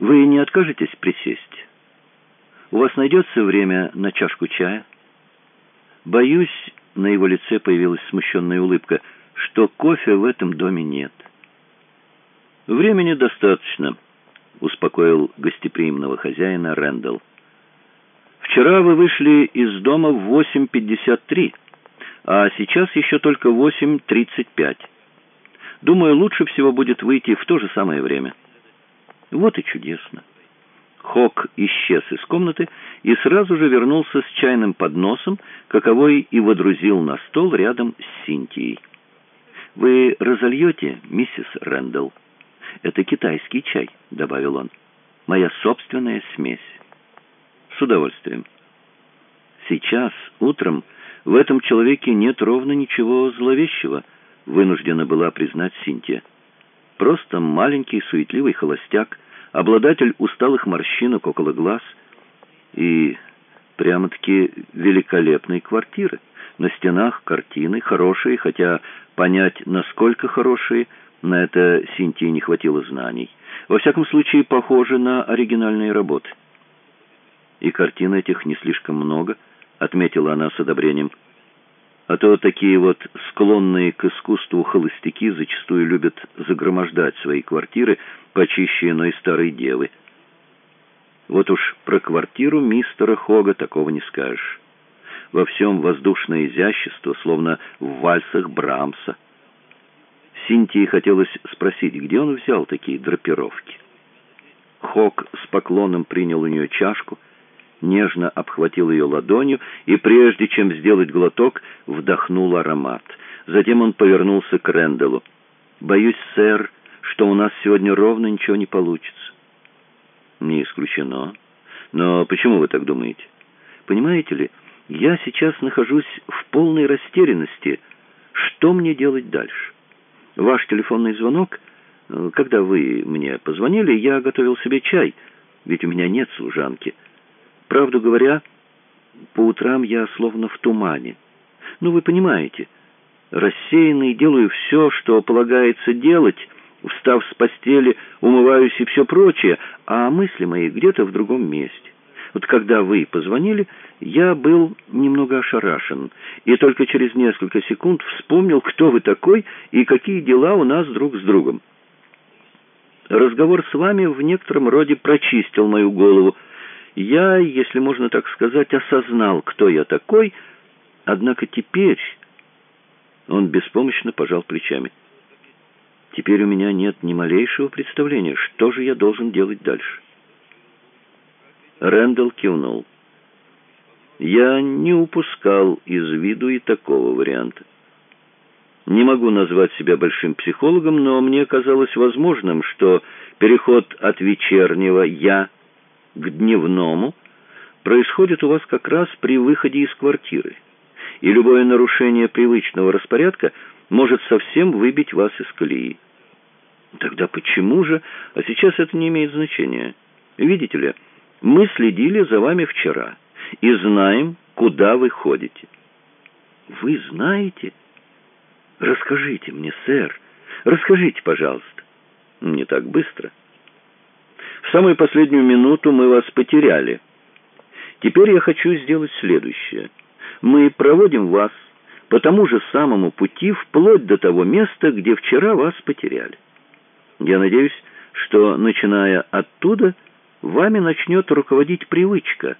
Вы не откажетесь присесть? У вас найдется время на чашку чая? Боюсь, на его лице появилась смущенная улыбка, что кофе в этом доме нет. Времени достаточно, успокоил гостеприимного хозяина Рэндалл. Вчера вы вышли из дома в 8.53, а сейчас еще только 8.35. Думаю, лучше всего будет выйти в то же самое время. Вот и чудесно. Хок исчез из комнаты и сразу же вернулся с чайным подносом, каковой и водрузил на стол рядом с Синтией. «Вы разольете, миссис Рэндалл?» «Это китайский чай», — добавил он. «Моя собственная смесь». «С удовольствием». Сейчас, утром, в этом человеке нет ровно ничего зловещего, вынуждена была признать Синтия. Просто маленький суетливый холостяк, обладатель усталых морщинок около глаз и прямо-таки великолепной квартиры. На стенах картины хорошие, хотя понять, насколько хорошие, на это Синтии не хватило знаний. Во всяком случае, похожи на оригинальные работы. И картин этих не слишком много, отметила она с одобрением. А то такие вот склонные к искусству холостяки зачастую любят загромождать свои квартиры почище иной старой девы. Вот уж про квартиру мистера Хога такого не скажешь. Во всем воздушное изящество, словно в вальсах Брамса. Синтии хотелось спросить, где он взял такие драпировки. Хог с поклоном принял у нее чашку, нежно обхватил ее ладонью и, прежде чем сделать глоток, вдохнул аромат. Затем он повернулся к Рэндаллу. «Боюсь, сэр, что у нас сегодня ровно ничего не получится». «Не исключено. Но почему вы так думаете?» «Понимаете ли, я сейчас нахожусь в полной растерянности. Что мне делать дальше? Ваш телефонный звонок, э, когда вы мне позвонили, я готовил себе чай, ведь у меня нет служанки». Правду говоря, по утрам я словно в тумане. Ну, вы понимаете, рассеянный делаю все, что полагается делать, встав с постели, умываюсь и все прочее, а мысли мои где-то в другом месте. Вот когда вы позвонили, я был немного ошарашен, и только через несколько секунд вспомнил, кто вы такой и какие дела у нас друг с другом. Разговор с вами в некотором роде прочистил мою голову, я, если можно так сказать, осознал, кто я такой, однако теперь... Он беспомощно пожал плечами. Теперь у меня нет ни малейшего представления, что же я должен делать дальше. Рэндалл кивнул. Я не упускал из виду и такого варианта. Не могу назвать себя большим психологом, но мне казалось возможным, что переход от вечернего «я» к дневному происходит у вас как раз при выходе из квартиры, и любое нарушение привычного распорядка может совсем выбить вас из колеи. Тогда почему же... А сейчас это не имеет значения. Видите ли, мы следили за вами вчера и знаем, куда вы ходите. Вы знаете? Расскажите мне, сэр. Расскажите, пожалуйста. Не так быстро. — самую последнюю минуту мы вас потеряли. Теперь я хочу сделать следующее. Мы проводим вас по тому же самому пути вплоть до того места, где вчера вас потеряли. Я надеюсь, что, начиная оттуда, вами начнет руководить привычка,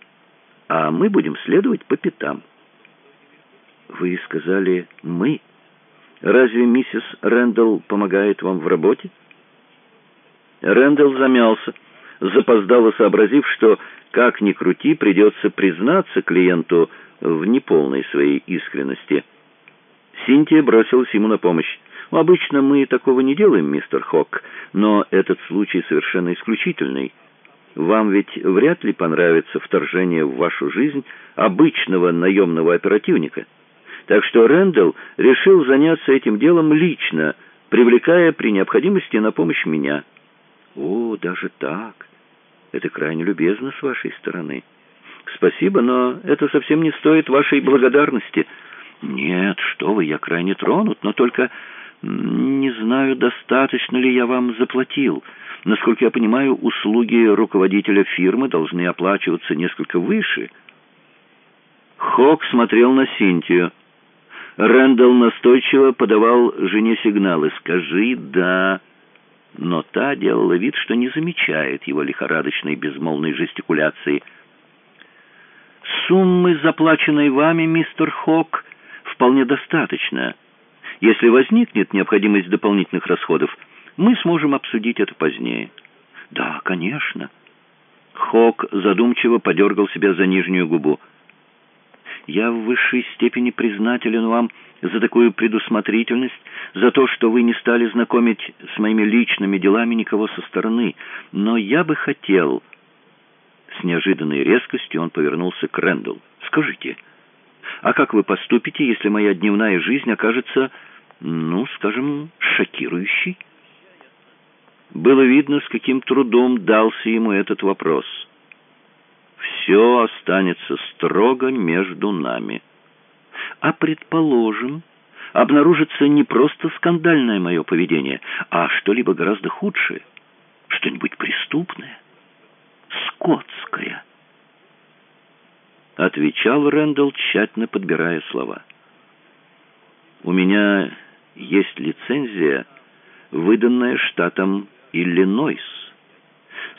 а мы будем следовать по пятам. Вы сказали «мы». Разве миссис Рэндалл помогает вам в работе? Рэндалл замялся запоздало сообразив, что, как ни крути, придется признаться клиенту в неполной своей искренности. Синтия бросилась ему на помощь. «Обычно мы такого не делаем, мистер Хок, но этот случай совершенно исключительный. Вам ведь вряд ли понравится вторжение в вашу жизнь обычного наемного оперативника. Так что Рэндалл решил заняться этим делом лично, привлекая при необходимости на помощь меня». «О, даже так!» Это крайне любезно с вашей стороны. Спасибо, но это совсем не стоит вашей благодарности. Нет, что вы, я крайне тронут, но только «Не знаю, достаточно ли я вам заплатил. Насколько я понимаю, услуги руководителя фирмы должны оплачиваться несколько выше». Хок смотрел на Синтию. Рэндалл настойчиво подавал жене сигналы «Скажи «да». Но та делала вид, что не замечает его лихорадочной безмолвной жестикуляции. «Суммы, заплаченной вами, мистер Хок, вполне достаточно. Если возникнет необходимость дополнительных расходов, мы сможем обсудить это позднее». «Да, конечно». Хок задумчиво подергал себя за нижнюю губу. Я в высшей степени признателен вам за такую предусмотрительность, за то, что вы не стали знакомить с моими личными делами никого со стороны. Но я бы хотел...» С неожиданной резкостью он повернулся к Рэндалл. «Скажите, а как вы поступите, если моя дневная жизнь окажется, ну, скажем, шокирующей?» Было видно, с каким трудом дался ему этот вопрос – все останется строго между нами. А предположим, обнаружится не просто скандальное мое поведение, а что-либо гораздо худшее, что-нибудь преступное, скотское. Отвечал Рэндалл, тщательно подбирая слова. «У меня есть лицензия, выданная штатом Иллинойс.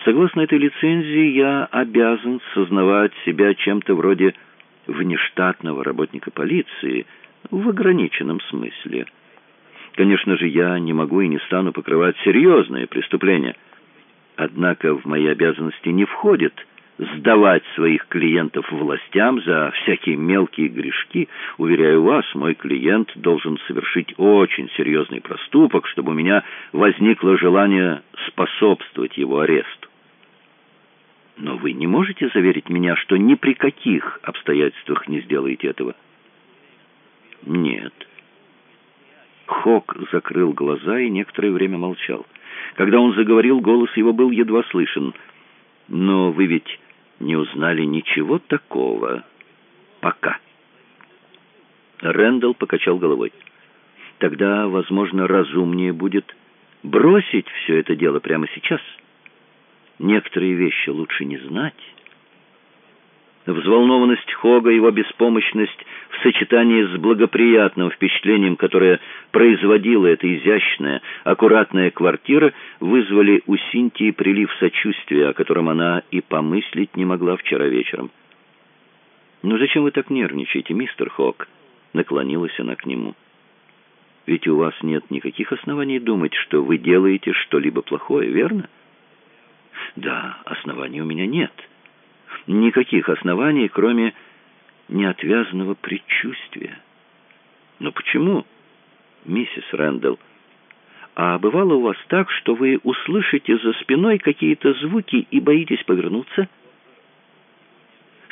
Согласно этой лицензии, я обязан сознавать себя чем-то вроде внештатного работника полиции в ограниченном смысле. Конечно же, я не могу и не стану покрывать серьезные преступления. Однако в мои обязанности не входит сдавать своих клиентов властям за всякие мелкие грешки. Уверяю вас, мой клиент должен совершить очень серьезный проступок, чтобы у меня возникло желание способствовать его аресту. Но вы не можете заверить меня, что ни при каких обстоятельствах не сделаете этого? Нет. Хок закрыл глаза и некоторое время молчал. Когда он заговорил, голос его был едва слышен. Но вы ведь не узнали ничего такого. Пока. Рэндалл покачал головой. Тогда, возможно, разумнее будет бросить все это дело прямо сейчас — Некоторые вещи лучше не знать. Взволнованность Хога, его беспомощность в сочетании с благоприятным впечатлением, которое производила эта изящная, аккуратная квартира, вызвали у Синтии прилив сочувствия, о котором она и помыслить не могла вчера вечером. «Ну зачем вы так нервничаете, мистер Хог?» — наклонилась она к нему. «Ведь у вас нет никаких оснований думать, что вы делаете что-либо плохое, верно?» Да, оснований у меня нет. Никаких оснований, кроме неотвязанного предчувствия. Но почему, миссис Рэндалл? А бывало у вас так, что вы услышите за спиной какие-то звуки и боитесь повернуться?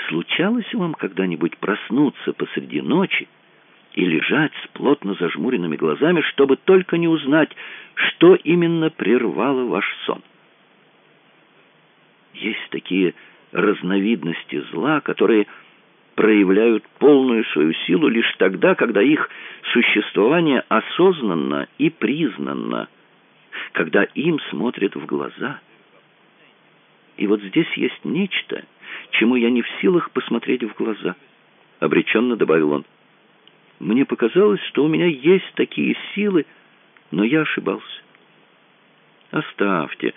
Случалось вам когда-нибудь проснуться посреди ночи и лежать с плотно зажмуренными глазами, чтобы только не узнать, что именно прервало ваш сон? Есть такие разновидности зла, которые проявляют полную свою силу лишь тогда, когда их существование осознанно и признанно, когда им смотрят в глаза. И вот здесь есть нечто, чему я не в силах посмотреть в глаза, — обреченно добавил он. Мне показалось, что у меня есть такие силы, но я ошибался. Оставьте,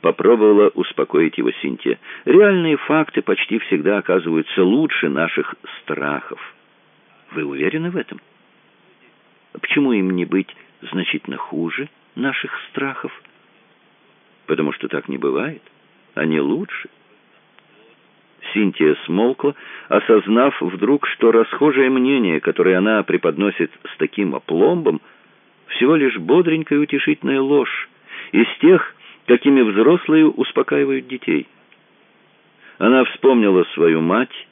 Попробовала успокоить его Синтия. Реальные факты почти всегда оказываются лучше наших страхов. Вы уверены в этом? Почему им не быть значительно хуже наших страхов? Потому что так не бывает. Они лучше. Синтия смолкла, осознав вдруг, что расхожее мнение, которое она преподносит с таким опломбом, всего лишь бодренькая утешительная ложь из тех, какими взрослые успокаивают детей. Она вспомнила свою мать,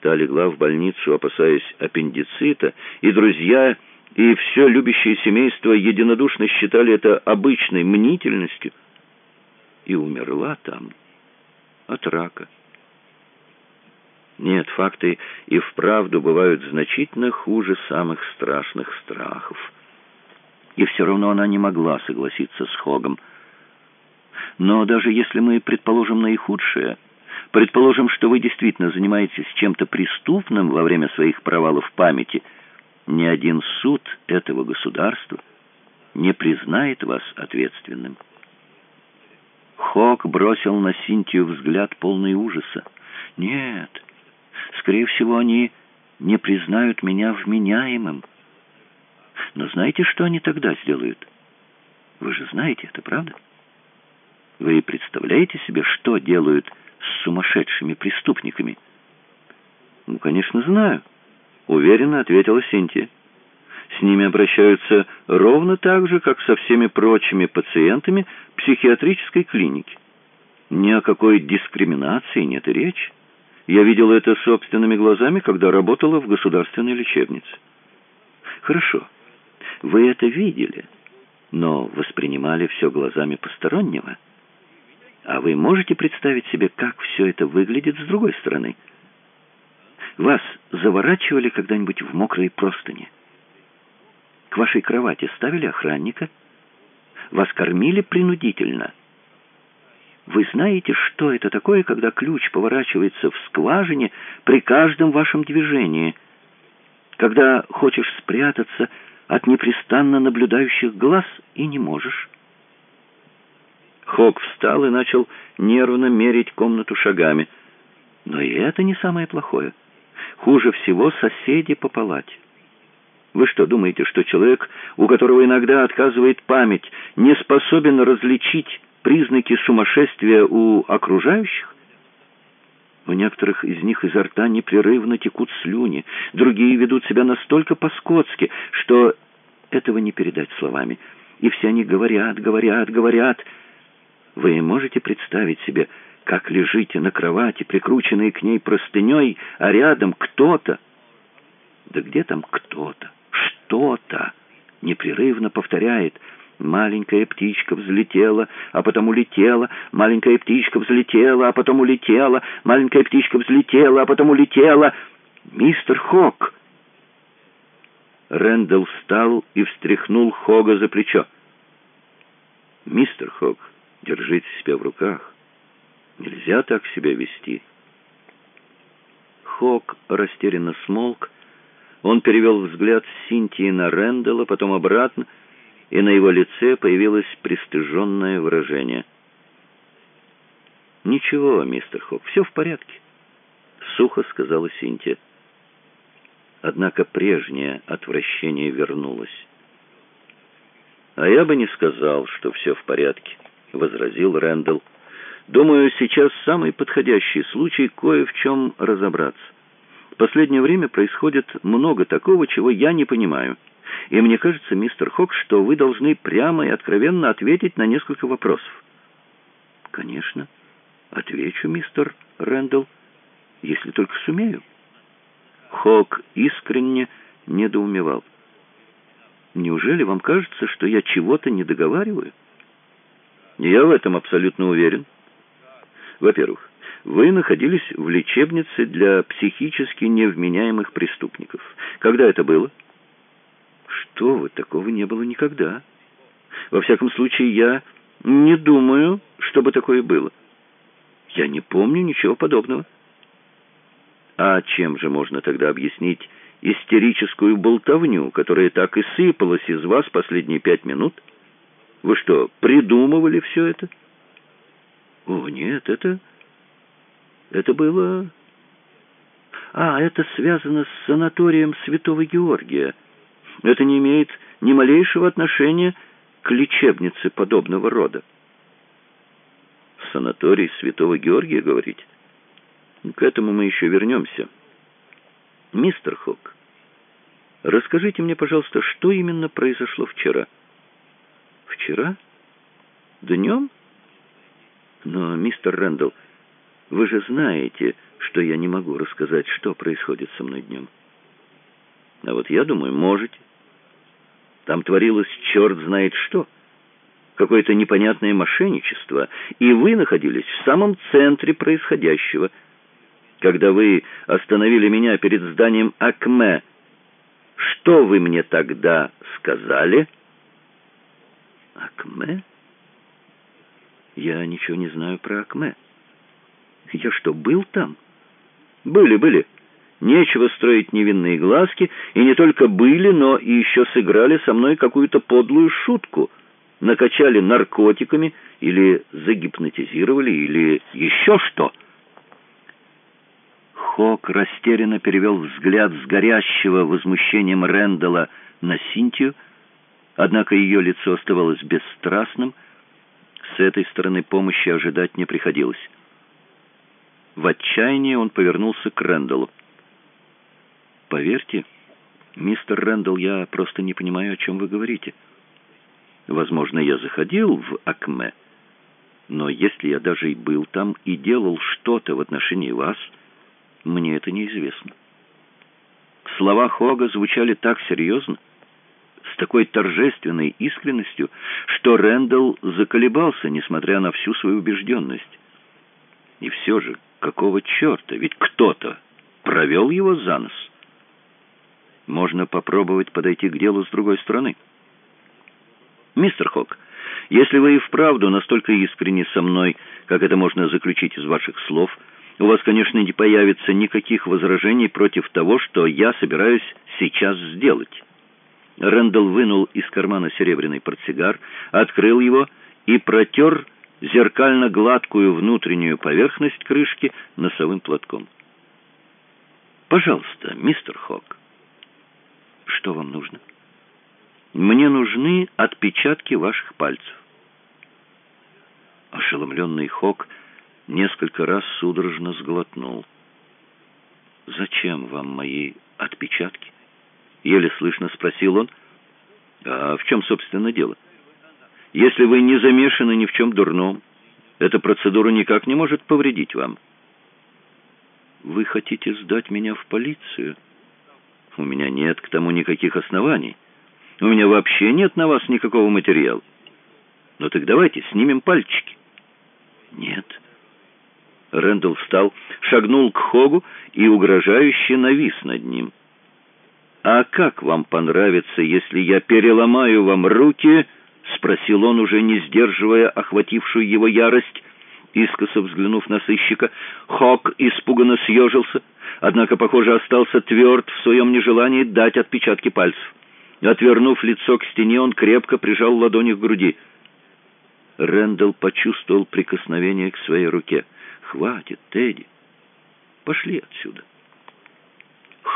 та легла в больницу, опасаясь аппендицита, и друзья, и все любящее семейство единодушно считали это обычной мнительностью, и умерла там от рака. Нет, факты и вправду бывают значительно хуже самых страшных страхов. И все равно она не могла согласиться с Хогом. Но даже если мы предположим наихудшее, предположим, что вы действительно занимаетесь чем-то преступным во время своих провалов памяти, ни один суд этого государства не признает вас ответственным. Хок бросил на Синтию взгляд полный ужаса. «Нет, скорее всего, они не признают меня вменяемым. Но знаете, что они тогда сделают? Вы же знаете это, правда? Вы представляете себе, что делают с сумасшедшими преступниками?» «Ну, конечно, знаю», — уверенно ответила Синтия. «С ними обращаются ровно так же, как со всеми прочими пациентами психиатрической клиники. Ни о какой дискриминации нет и речи. Я видела это собственными глазами, когда работала в государственной лечебнице. Хорошо, вы это видели, но воспринимали все глазами постороннего. А вы можете представить себе, как все это выглядит с другой стороны? Вас заворачивали когда-нибудь в мокрые простыни? К вашей кровати ставили охранника? Вас кормили принудительно? Вы знаете, что это такое, когда ключ поворачивается в скважине при каждом вашем движении? Когда хочешь спрятаться от непрестанно наблюдающих глаз и не можешь? Хок встал и начал нервно мерить комнату шагами. Но и это не самое плохое. Хуже всего соседи по палате. Вы что, думаете, что человек, у которого иногда отказывает память, не способен различить признаки сумасшествия у окружающих? У некоторых из них изо рта непрерывно текут слюни, другие ведут себя настолько по-скотски, что этого не передать словами. И все они говорят, говорят, говорят. Вы можете представить себе, как лежите на кровати, прикрученные к ней простыней, а рядом кто-то... Да где там кто-то? Что-то непрерывно повторяет Маленькая птичка взлетела, а потом улетела. Маленькая птичка взлетела, а потом улетела. Маленькая птичка взлетела, а потом улетела. «Мистер Хок!» Рэндалл встал и встряхнул Хога за плечо. «Мистер Хог, держите себя в руках. Нельзя так себя вести». Хог растерянно смолк. Он перевел взгляд с Синтии на Рэндалла, потом обратно, и на его лице появилось пристыженное выражение. «Ничего, мистер Хок, все в порядке», — сухо сказала Синтия. Однако прежнее отвращение вернулось. «А я бы не сказал, что все в порядке», — возразил Рэндалл. «Думаю, сейчас самый подходящий случай кое в чем разобраться. В последнее время происходит много такого, чего я не понимаю». И мне кажется, мистер Хок, что вы должны прямо и откровенно ответить на несколько вопросов. Конечно, отвечу, мистер Рэндалл, если только сумею. Хок искренне недоумевал. Неужели вам кажется, что я чего-то не договариваю? Я в этом абсолютно уверен. Во-первых, вы находились в лечебнице для психически невменяемых преступников. Когда это было? Что вы, такого не было никогда. Во всяком случае, я не думаю, чтобы такое было. Я не помню ничего подобного. А чем же можно тогда объяснить истерическую болтовню, которая так и сыпалась из вас последние пять минут? Вы что, придумывали все это? О, нет, это... Это было... А, это связано с санаторием Святого Георгия. Это не имеет ни малейшего отношения к лечебнице подобного рода. Санаторий Святого Георгия, говорите? К этому мы еще вернемся. Мистер Хок, расскажите мне, пожалуйста, что именно произошло вчера? Вчера? Днем? Но, мистер Рэндалл, вы же знаете, что я не могу рассказать, что происходит со мной днем. А вот я думаю, можете. Там творилось черт знает что. Какое-то непонятное мошенничество. И вы находились в самом центре происходящего. Когда вы остановили меня перед зданием Акме, что вы мне тогда сказали?» Акме? Я ничего не знаю про Акме. Я что, был там? Были, были. Нечего строить невинные глазки, и не только были, но и еще сыграли со мной какую-то подлую шутку. Накачали наркотиками, или загипнотизировали, или еще что. Хок растерянно перевел взгляд с горящего возмущением Рэндала на Синтию, однако ее лицо оставалось бесстрастным, с этой стороны помощи ожидать не приходилось. В отчаянии он повернулся к Рэндаллу. «Поверьте, мистер Рэндалл, я просто не понимаю, о чем вы говорите. Возможно, я заходил в Акме, но если я даже и был там и делал что-то в отношении вас, мне это неизвестно». Слова Хога звучали так серьезно, с такой торжественной искренностью, что Рэндалл заколебался, несмотря на всю свою убежденность. И все же, какого черта? Ведь кто-то провел его за нос. Можно попробовать подойти к делу с другой стороны. Мистер Хок, если вы и вправду настолько искренни со мной, как это можно заключить из ваших слов, у вас, конечно, не появится никаких возражений против того, что я собираюсь сейчас сделать. Рэндалл вынул из кармана серебряный портсигар, открыл его и протер зеркально-гладкую внутреннюю поверхность крышки носовым платком. «Пожалуйста, мистер Хок». Что вам нужно? Мне нужны отпечатки ваших пальцев. Ошеломленный Хок несколько раз судорожно сглотнул. «Зачем вам мои отпечатки?» Еле слышно спросил он. «А в чем, собственно, дело? Если вы не замешаны ни в чем дурном, эта процедура никак не может повредить вам». «Вы хотите сдать меня в полицию?» У меня нет к тому никаких оснований. У меня вообще нет на вас никакого материала. Ну так давайте снимем пальчики. Нет. Рэндалл встал, шагнул к Хогу и угрожающе навис над ним. «А как вам понравится, если я переломаю вам руки?» — спросил он, уже не сдерживая охватившую его ярость. Искоса взглянув на сыщика, Хок испуганно съежился, однако, похоже, остался тверд в своем нежелании дать отпечатки пальцев. Отвернув лицо к стене, он крепко прижал ладони к груди. Рэндалл почувствовал прикосновение к своей руке. «Хватит, Тедди. Пошли отсюда».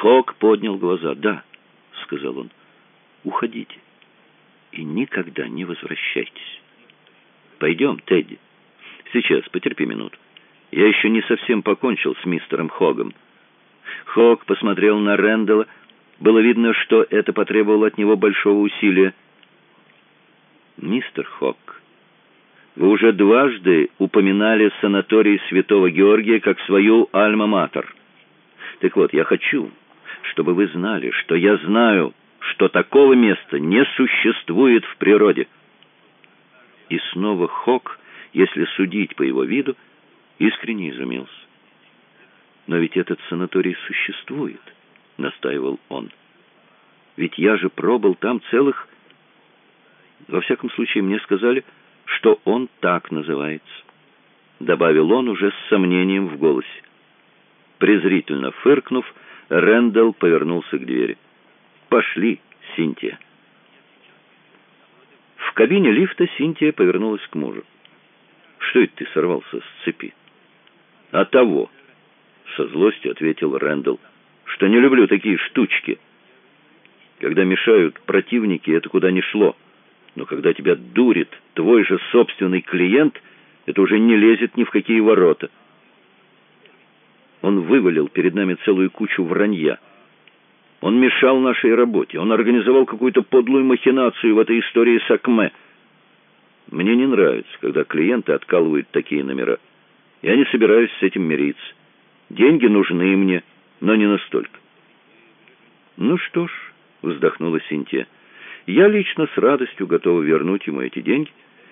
Хок поднял глаза. «Да», — сказал он, — «уходите и никогда не возвращайтесь. Пойдем, Тедди». «Сейчас, потерпи минуту. Я еще не совсем покончил с мистером Хогом». Хог посмотрел на Рэндалла. Было видно, что это потребовало от него большого усилия. «Мистер Хог, вы уже дважды упоминали санаторий Святого Георгия как свою альма-матер. Так вот, я хочу, чтобы вы знали, что я знаю, что такого места не существует в природе». И снова Хог если судить по его виду, искренне изумился. «Но ведь этот санаторий существует», — настаивал он. «Ведь я же пробыл там целых...» Во всяком случае, мне сказали, что он так называется. Добавил он уже с сомнением в голосе. Презрительно фыркнув, Рэндалл повернулся к двери. «Пошли, Синтия». В кабине лифта Синтия повернулась к мужу. Что это ты сорвался с цепи? А того, со злостью ответил Рэндалл, что не люблю такие штучки. Когда мешают противники, это куда ни шло. Но когда тебя дурит твой же собственный клиент, это уже не лезет ни в какие ворота. Он вывалил перед нами целую кучу вранья. Он мешал нашей работе. Он организовал какую-то подлую махинацию в этой истории с Акме — мне не нравится, когда клиенты откалывают такие номера. Я не собираюсь с этим мириться. Деньги нужны мне, но не настолько. Ну что ж, вздохнула Синтия, я лично с радостью готова вернуть ему эти деньги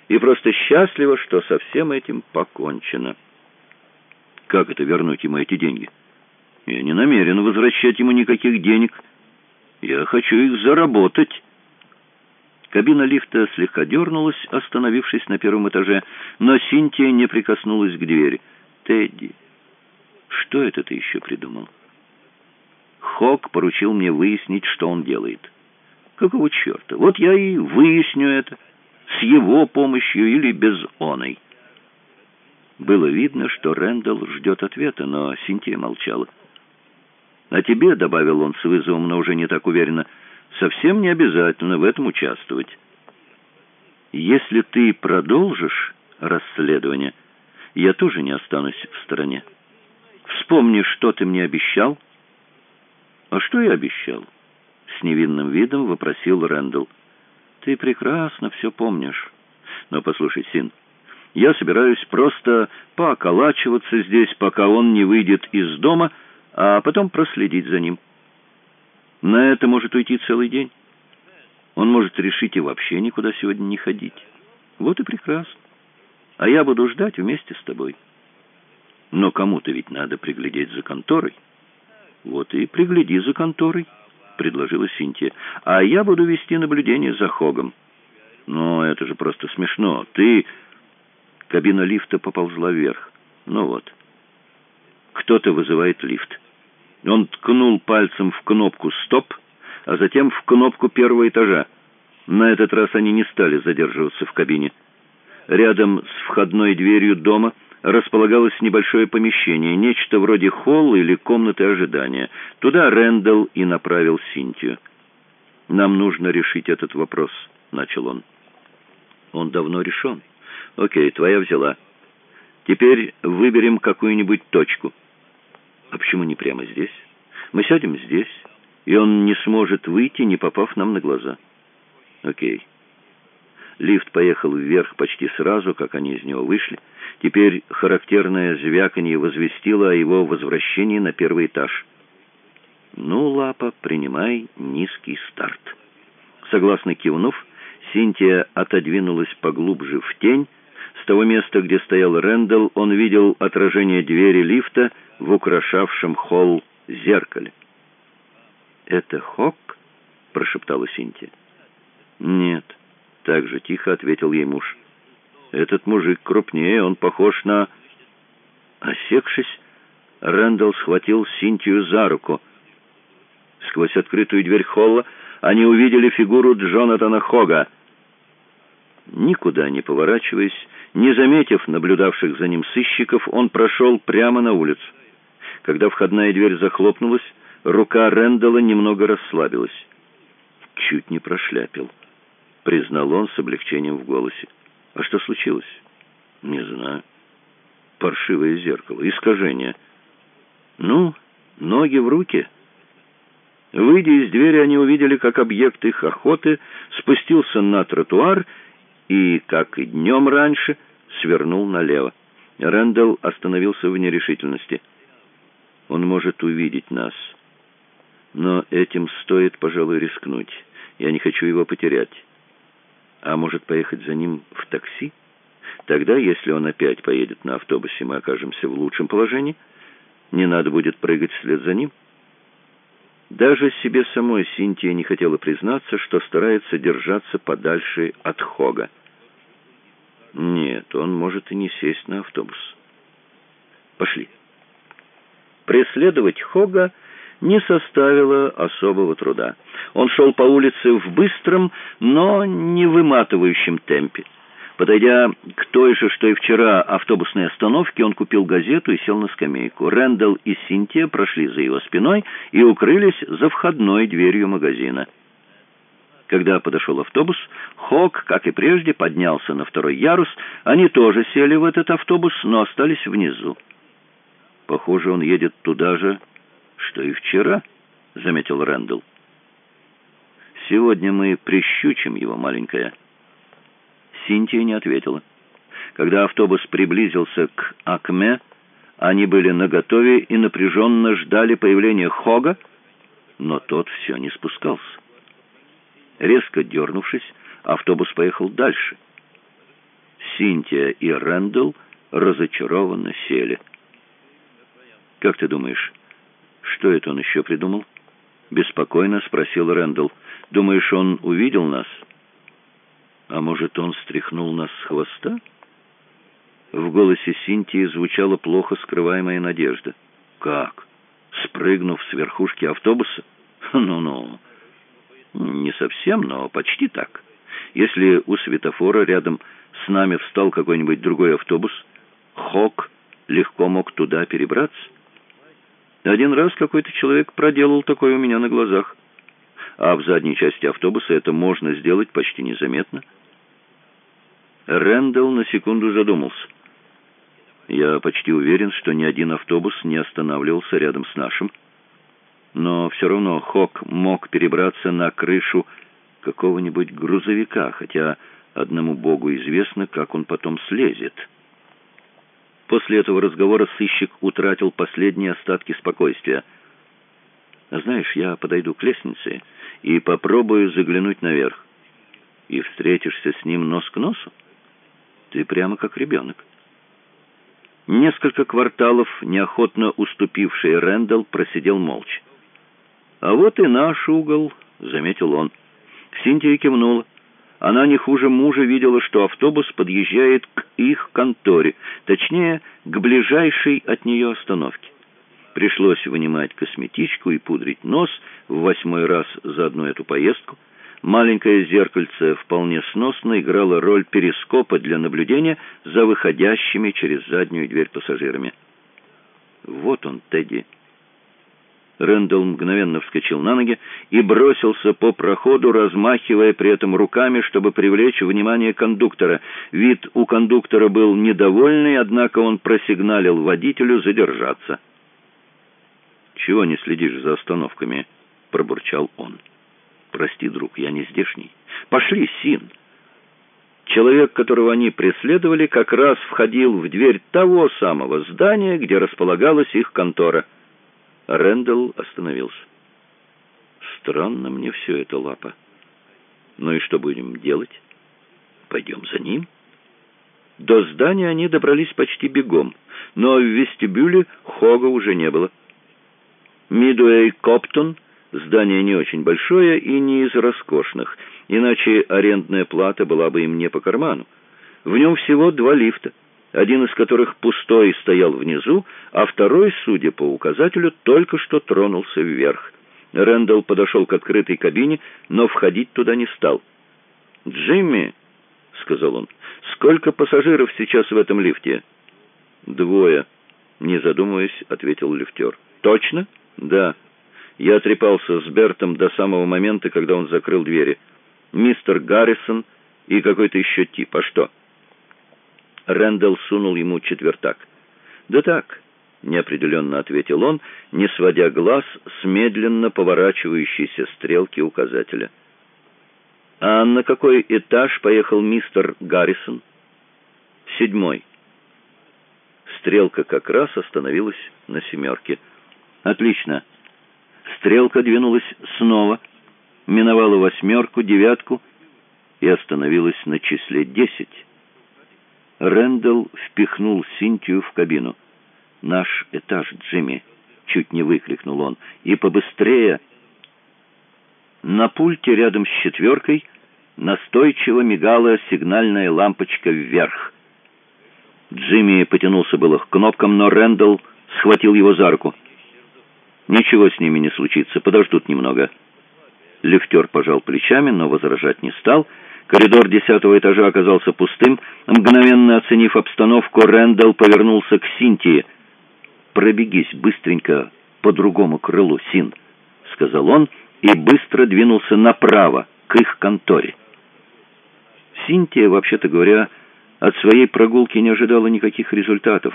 и просто счастлива, что со всем этим покончено. Как это вернуть ему эти деньги? Я не намерен возвращать ему никаких денег. Я хочу их заработать. Кабина лифта слегка дернулась, остановившись на первом этаже, но Синтия не прикоснулась к двери. «Тедди, что это ты еще придумал?» Хок поручил мне выяснить, что он делает. «Какого черта? Вот я и выясню это. С его помощью или без оной». Было видно, что Рэндалл ждет ответа, но Синтия молчала. «А тебе», — добавил он с вызовом, но уже не так уверенно, — «совсем не обязательно в этом участвовать. Если ты продолжишь расследование, я тоже не останусь в стороне. Вспомни, что ты мне обещал». «А что я обещал?» — с невинным видом вопросил Рэндалл. «Ты прекрасно все помнишь. Но послушай, Син, я собираюсь просто пооколачиваться здесь, пока он не выйдет из дома, а потом проследить за ним. На это может уйти целый день. Он может решить и вообще никуда сегодня не ходить. Вот и прекрасно. А я буду ждать вместе с тобой. Но кому-то ведь надо приглядеть за конторой. Вот и пригляди за конторой, предложила Синтия. А я буду вести наблюдение за Хогом. Но это же просто смешно. Ты... Кабина лифта поползла вверх. Ну вот. Кто-то вызывает лифт. Он ткнул пальцем в кнопку «Стоп», а затем в кнопку первого этажа. На этот раз они не стали задерживаться в кабине. Рядом с входной дверью дома располагалось небольшое помещение, нечто вроде холла или комнаты ожидания. Туда Рэндалл и направил Синтию. «Нам нужно решить этот вопрос», — начал он. «Он давно решен». Окей, твоя взяла. Теперь выберем какую-нибудь точку. А почему не прямо здесь? Мы сядем здесь, и он не сможет выйти, не попав нам на глаза. Окей. Лифт поехал вверх почти сразу, как они из него вышли. Теперь характерное звяканье возвестило о его возвращении на первый этаж. «Ну, Лапа, принимай низкий старт». Согласно кивнув, Синтия отодвинулась поглубже в тень, с того места, где стоял Рэндалл, он видел отражение двери лифта в украшавшем холл зеркале. «Это Хок?» — прошептала Синтия. «Нет», — так же тихо ответил ей муж. «Этот мужик крупнее, он похож на...» Осекшись, Рэндалл схватил Синтию за руку. Сквозь открытую дверь холла они увидели фигуру Джонатана Хога. Никуда не поворачиваясь, не заметив наблюдавших за ним сыщиков, он прошел прямо на улицу. Когда входная дверь захлопнулась, рука Рэндалла немного расслабилась. «Чуть не прошляпил», — признал он с облегчением в голосе. «А что случилось?» «Не знаю. Паршивое зеркало, искажение». «Ну, ноги в руки». Выйдя из двери, они увидели, как объект их охоты спустился на тротуар и, как и днем раньше, свернул налево. Рэндалл остановился в нерешительности. Он может увидеть нас. Но этим стоит, пожалуй, рискнуть. Я не хочу его потерять. А может, поехать за ним в такси? Тогда, если он опять поедет на автобусе, мы окажемся в лучшем положении. Не надо будет прыгать вслед за ним. Даже себе самой Синтия не хотела признаться, что старается держаться подальше от Хога. Нет, он может и не сесть на автобус. Пошли. Преследовать Хога не составило особого труда. Он шел по улице в быстром, но не выматывающем темпе. Подойдя к той же, что и вчера, автобусной остановке, он купил газету и сел на скамейку. Рэндалл и Синтия прошли за его спиной и укрылись за входной дверью магазина. Когда подошел автобус, Хок, как и прежде, поднялся на второй ярус. Они тоже сели в этот автобус, но остались внизу. «Похоже, он едет туда же, что и вчера», — заметил Рэндалл. «Сегодня мы прищучим его, маленькая». Синтия не ответила. Когда автобус приблизился к Акме, они были наготове и напряженно ждали появления Хога, но тот все не спускался. Резко дернувшись, автобус поехал дальше. Синтия и Рэндалл разочарованно сели. «Как ты думаешь, что это он еще придумал?» Беспокойно спросил Рэндалл. «Думаешь, он увидел нас?» А может, он стряхнул нас с хвоста? В голосе Синтии звучала плохо скрываемая надежда. Как? Спрыгнув с верхушки автобуса? Ну-ну. Не совсем, но почти так. Если у светофора рядом с нами встал какой-нибудь другой автобус, Хок легко мог туда перебраться. Один раз какой-то человек проделал такое у меня на глазах. А в задней части автобуса это можно сделать почти незаметно. Рэндалл на секунду задумался. Я почти уверен, что ни один автобус не останавливался рядом с нашим. Но все равно Хок мог перебраться на крышу какого-нибудь грузовика, хотя одному богу известно, как он потом слезет». После этого разговора сыщик утратил последние остатки спокойствия. «Знаешь, я подойду к лестнице и попробую заглянуть наверх. И встретишься с ним нос к носу? Ты прямо как ребенок». Несколько кварталов, неохотно уступивший Рэндалл, просидел молча. «А вот и наш угол», — заметил он. Синтия кивнула. Она не хуже мужа видела, что автобус подъезжает к их конторе, точнее, к ближайшей от нее остановке. Пришлось вынимать косметичку и пудрить нос в восьмой раз за одну эту поездку. Маленькое зеркальце вполне сносно играло роль перископа для наблюдения за выходящими через заднюю дверь пассажирами. «Вот он, Тедди», Рэндалл мгновенно вскочил на ноги и бросился по проходу, размахивая при этом руками, чтобы привлечь внимание кондуктора. Вид у кондуктора был недовольный, однако он просигналил водителю задержаться. «Чего не следишь за остановками?» — пробурчал он. «Прости, друг, я не здешний. Пошли, Син!» Человек, которого они преследовали, как раз входил в дверь того самого здания, где располагалась их контора — Рэндалл остановился. «Странно мне все это, Лапа. Ну и что будем делать? Пойдем за ним?» До здания они добрались почти бегом, но в вестибюле Хога уже не было. Мидуэй Коптон — здание не очень большое и не из роскошных, иначе арендная плата была бы им не по карману. В нем всего два лифта — один из которых пустой стоял внизу, а второй, судя по указателю, только что тронулся вверх. Рэндалл подошел к открытой кабине, но входить туда не стал. «Джимми», — сказал он, — «сколько пассажиров сейчас в этом лифте?» «Двое», — не задумываясь, ответил лифтер. «Точно?» «Да». Я трепался с Бертом до самого момента, когда он закрыл двери. «Мистер Гаррисон и какой-то еще тип. А что?» Рэндалл сунул ему четвертак. «Да так», — неопределенно ответил он, не сводя глаз с медленно поворачивающейся стрелки указателя. «А на какой этаж поехал мистер Гаррисон?» «Седьмой». Стрелка как раз остановилась на семерке. «Отлично». Стрелка двинулась снова, миновала восьмерку, девятку и остановилась на числе десять. Рэндалл впихнул Синтию в кабину. «Наш этаж, Джимми!» — чуть не выкрикнул он. «И побыстрее!» На пульте рядом с четверкой настойчиво мигала сигнальная лампочка вверх. Джимми потянулся было к кнопкам, но Рэндалл схватил его за руку. «Ничего с ними не случится, подождут немного». Лифтер пожал плечами, но возражать не стал — Коридор десятого этажа оказался пустым. Мгновенно оценив обстановку, Рэндалл повернулся к Синтии. «Пробегись быстренько по другому крылу, Син», — сказал он, и быстро двинулся направо, к их конторе. Синтия, вообще-то говоря, от своей прогулки не ожидала никаких результатов.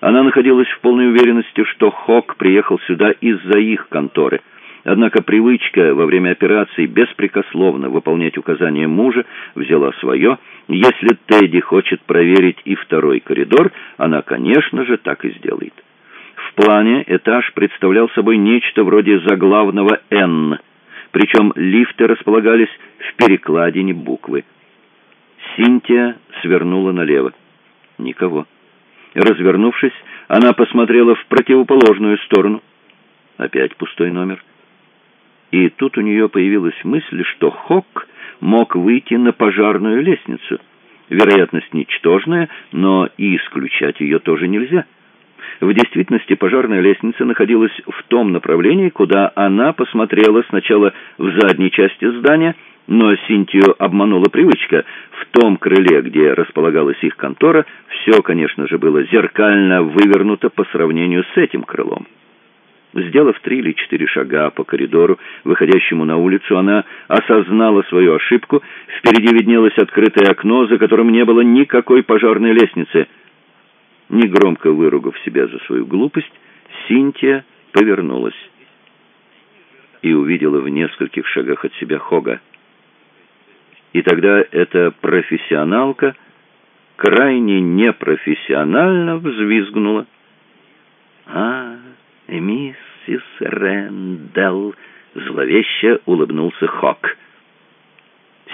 Она находилась в полной уверенности, что Хок приехал сюда из-за их конторы — Однако привычка во время операции беспрекословно выполнять указания мужа взяла свое. Если Тедди хочет проверить и второй коридор, она, конечно же, так и сделает. В плане этаж представлял собой нечто вроде заглавного «Н», причем лифты располагались в перекладине буквы. Синтия свернула налево. Никого. Развернувшись, она посмотрела в противоположную сторону. Опять пустой номер. И тут у нее появилась мысль, что Хок мог выйти на пожарную лестницу. Вероятность ничтожная, но и исключать ее тоже нельзя. В действительности пожарная лестница находилась в том направлении, куда она посмотрела сначала в задней части здания, но Синтию обманула привычка. В том крыле, где располагалась их контора, все, конечно же, было зеркально вывернуто по сравнению с этим крылом. Сделав три или четыре шага по коридору, выходящему на улицу, она осознала свою ошибку. Впереди виднелось открытое окно, за которым не было никакой пожарной лестницы. Негромко выругав себя за свою глупость, Синтия повернулась и увидела в нескольких шагах от себя Хога. И тогда эта профессионалка крайне непрофессионально взвизгнула. «А, миссис Рэндалл!» — зловеще улыбнулся Хок.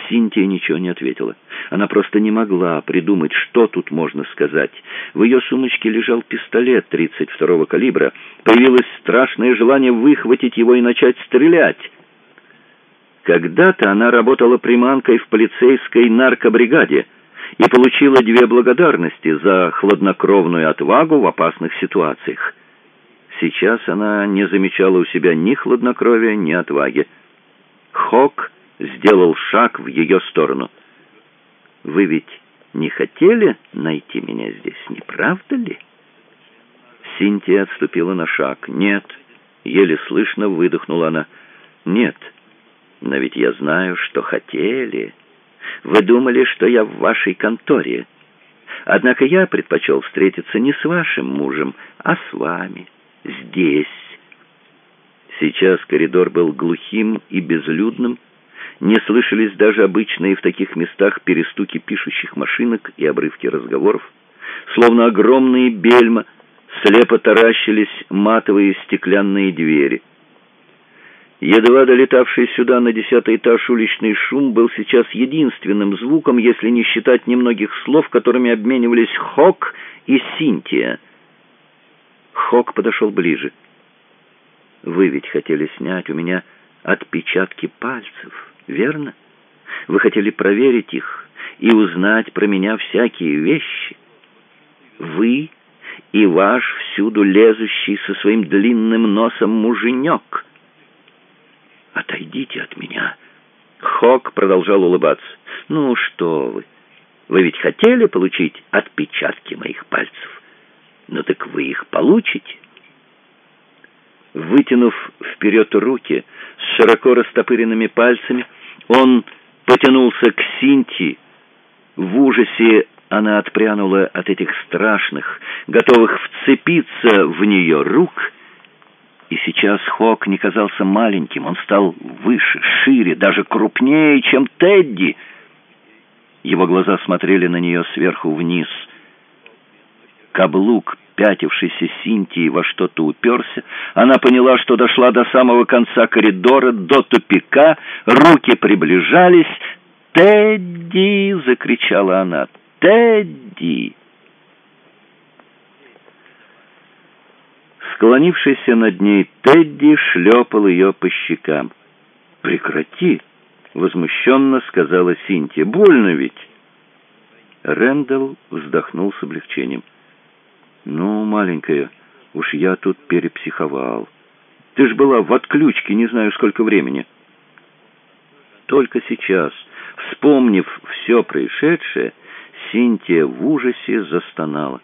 Синтия ничего не ответила. Она просто не могла придумать, что тут можно сказать. В ее сумочке лежал пистолет 32-го калибра. Появилось страшное желание выхватить его и начать стрелять. Когда-то она работала приманкой в полицейской наркобригаде и получила две благодарности за хладнокровную отвагу в опасных ситуациях. Сейчас она не замечала у себя ни хладнокровия, ни отваги. Хок сделал шаг в ее сторону. «Вы ведь не хотели найти меня здесь, не правда ли?» Синтия отступила на шаг. «Нет», — еле слышно выдохнула она. «Нет». Но ведь я знаю, что хотели. Вы думали, что я в вашей конторе. Однако я предпочел встретиться не с вашим мужем, а с вами. Здесь. Сейчас коридор был глухим и безлюдным. Не слышались даже обычные в таких местах перестуки пишущих машинок и обрывки разговоров. Словно огромные бельма слепо таращились матовые стеклянные двери. Едва долетавший сюда на десятый этаж уличный шум был сейчас единственным звуком, если не считать немногих слов, которыми обменивались Хок и Синтия. Хок подошел ближе. «Вы ведь хотели снять у меня отпечатки пальцев, верно? Вы хотели проверить их и узнать про меня всякие вещи. Вы и ваш всюду лезущий со своим длинным носом муженек». «Отойдите от меня!» Хок продолжал улыбаться. «Ну что вы! Вы ведь хотели получить отпечатки моих пальцев? Вы их получите!» Вытянув вперед руки с широко растопыренными пальцами, он потянулся к Синти. В ужасе она отпрянула от этих страшных, готовых вцепиться в нее рук — и сейчас Хок не казался маленьким, он стал выше, шире, даже крупнее, чем Тедди. Его глаза смотрели на нее сверху вниз. Каблук, пятившийся Синтии, во что-то уперся. Она поняла, что дошла до самого конца коридора, до тупика. Руки приближались. «Тедди!» — закричала она. «Тедди!» Склонившийся над ней Тедди шлепал ее по щекам. «Прекрати!» — возмущенно сказала Синтия. «Больно ведь!» Рэндалл вздохнул с облегчением. «Ну, маленькая, уж я тут перепсиховал. Ты ж была в отключке не знаю сколько времени». Только сейчас, вспомнив все происшедшее, Синтия в ужасе застонала.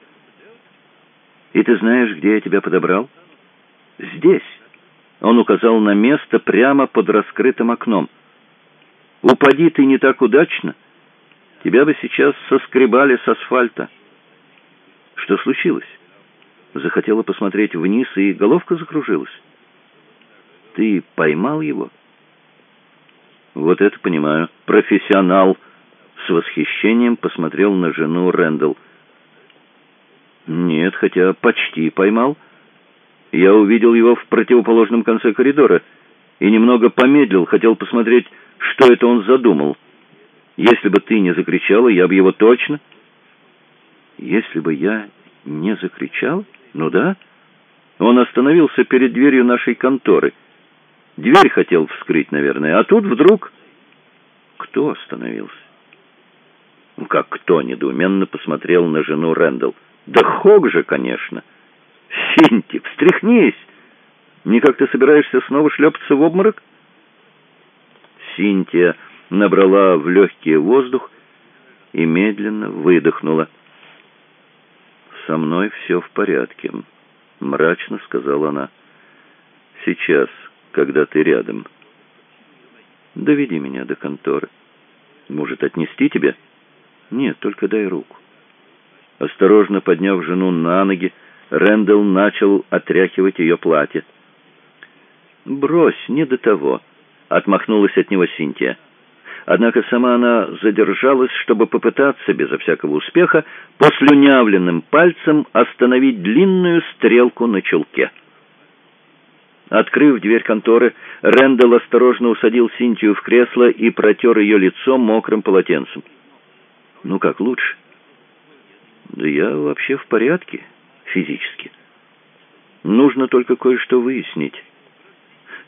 «И ты знаешь, где я тебя подобрал?» «Здесь». Он указал на место прямо под раскрытым окном. «Упади ты не так удачно. Тебя бы сейчас соскребали с асфальта». «Что случилось?» Захотела посмотреть вниз, и головка закружилась. «Ты поймал его?» «Вот это понимаю. Профессионал!» С восхищением посмотрел на жену Рэндалл. «Нет, хотя почти поймал. Я увидел его в противоположном конце коридора и немного помедлил, хотел посмотреть, что это он задумал. Если бы ты не закричала, я бы его точно...» «Если бы я не закричал? Ну да. Он остановился перед дверью нашей конторы. Дверь хотел вскрыть, наверное, а тут вдруг...» Кто остановился? Ну, как кто? Недоуменно посмотрел на жену Рэндалл. Да Хог же, конечно. Синти, встряхнись! Никак ты собираешься снова шлепаться в обморок? Синтия набрала в легкий воздух и медленно выдохнула. «Со мной все в порядке», — мрачно сказала она. «Сейчас, когда ты рядом. Доведи меня до конторы. Может, отнести тебя?» «Нет, только дай руку». Осторожно подняв жену на ноги, Рэндалл начал отряхивать ее платье. «Брось, не до того», — отмахнулась от него Синтия. Однако сама она задержалась, чтобы попытаться, безо всякого успеха, послюнявленным пальцем остановить длинную стрелку на чулке. Открыв дверь конторы, Рэндалл осторожно усадил Синтию в кресло и протер ее лицо мокрым полотенцем. «Ну как, лучше?» «Да я вообще в порядке, физически. Нужно только кое-что выяснить».